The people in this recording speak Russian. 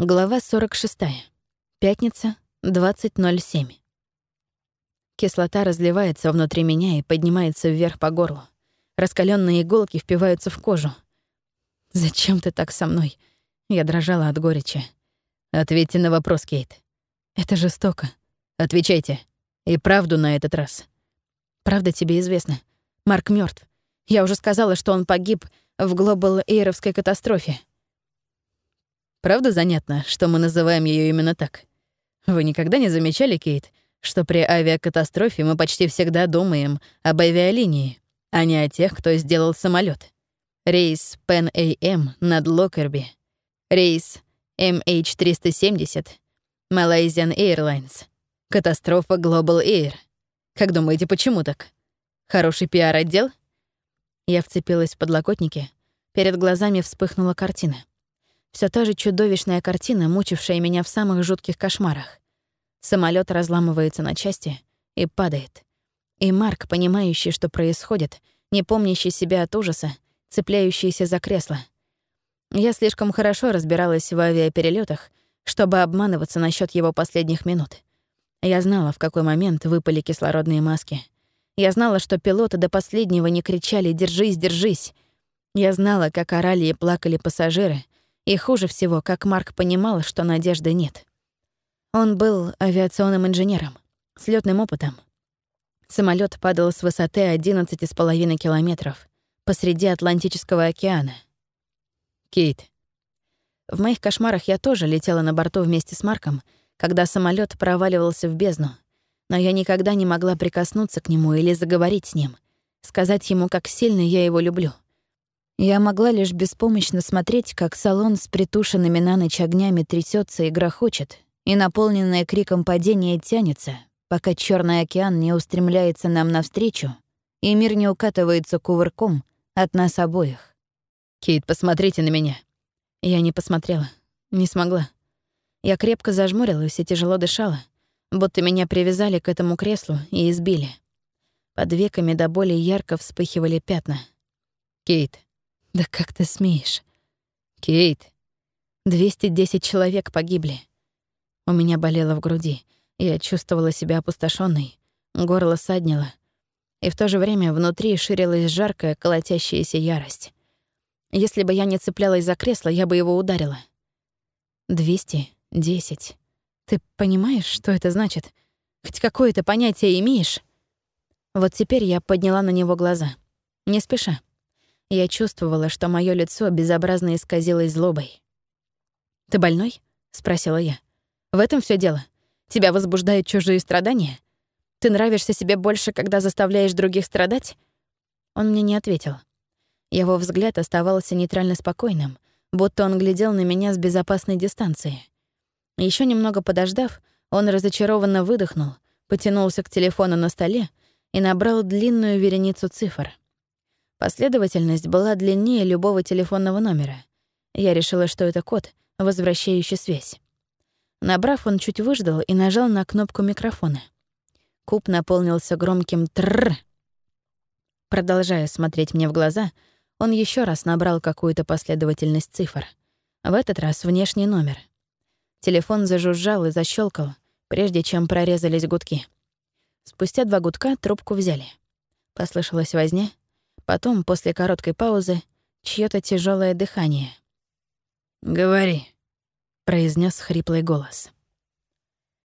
Глава 46. Пятница, 20.07. Кислота разливается внутри меня и поднимается вверх по горлу. Раскаленные иголки впиваются в кожу. «Зачем ты так со мной?» Я дрожала от горечи. «Ответьте на вопрос, Кейт». «Это жестоко». «Отвечайте. И правду на этот раз». «Правда тебе известно. Марк мертв. Я уже сказала, что он погиб в Глобал Эйровской катастрофе. Правда занятно, что мы называем ее именно так? Вы никогда не замечали, Кейт, что при авиакатастрофе мы почти всегда думаем об авиалинии, а не о тех, кто сделал самолет. Рейс Pan AM над Локерби. Рейс MH370 Malaysian Airlines. Катастрофа Global Air. Как думаете, почему так? Хороший пиар-отдел? Я вцепилась в подлокотники. Перед глазами вспыхнула картина. Все та же чудовищная картина, мучившая меня в самых жутких кошмарах. Самолет разламывается на части и падает. И Марк, понимающий, что происходит, не помнящий себя от ужаса, цепляющийся за кресло. Я слишком хорошо разбиралась в авиаперелетах, чтобы обманываться насчет его последних минут. Я знала, в какой момент выпали кислородные маски. Я знала, что пилоты до последнего не кричали «Держись, держись!». Я знала, как орали и плакали пассажиры — и хуже всего, как Марк понимал, что надежды нет. Он был авиационным инженером, с лётным опытом. Самолет падал с высоты 11,5 километров посреди Атлантического океана. Кейт. В моих кошмарах я тоже летела на борту вместе с Марком, когда самолет проваливался в бездну, но я никогда не могла прикоснуться к нему или заговорить с ним, сказать ему, как сильно я его люблю — я могла лишь беспомощно смотреть, как салон с притушенными на ночь огнями трясется и грохочет, и наполненное криком падение тянется, пока Черный океан не устремляется нам навстречу, и мир не укатывается кувырком от нас обоих. «Кейт, посмотрите на меня». Я не посмотрела, не смогла. Я крепко зажмурилась и тяжело дышала, будто меня привязали к этому креслу и избили. Под веками до боли ярко вспыхивали пятна. «Кейт, да как ты смеешь? Кейт. 210 человек погибли. У меня болело в груди. Я чувствовала себя опустошенной. Горло саднило. И в то же время внутри ширилась жаркая, колотящаяся ярость. Если бы я не цеплялась за кресло, я бы его ударила. 210. Ты понимаешь, что это значит? Хоть какое-то понятие имеешь? Вот теперь я подняла на него глаза. Не спеша. Я чувствовала, что мое лицо безобразно исказилось злобой. «Ты больной?» — спросила я. «В этом все дело. Тебя возбуждают чужие страдания? Ты нравишься себе больше, когда заставляешь других страдать?» Он мне не ответил. Его взгляд оставался нейтрально спокойным, будто он глядел на меня с безопасной дистанции. Еще немного подождав, он разочарованно выдохнул, потянулся к телефону на столе и набрал длинную вереницу цифр — Последовательность была длиннее любого телефонного номера. Я решила, что это код, возвращающий связь. Набрав, он чуть выждал и нажал на кнопку микрофона. Куб наполнился громким «трррр». Продолжая смотреть мне в глаза, он еще раз набрал какую-то последовательность цифр. В этот раз внешний номер. Телефон зажужжал и защелкал, прежде чем прорезались гудки. Спустя два гудка трубку взяли. Послышалась возня, Потом, после короткой паузы, чьё то тяжелое дыхание. «Говори», — произнес хриплый голос.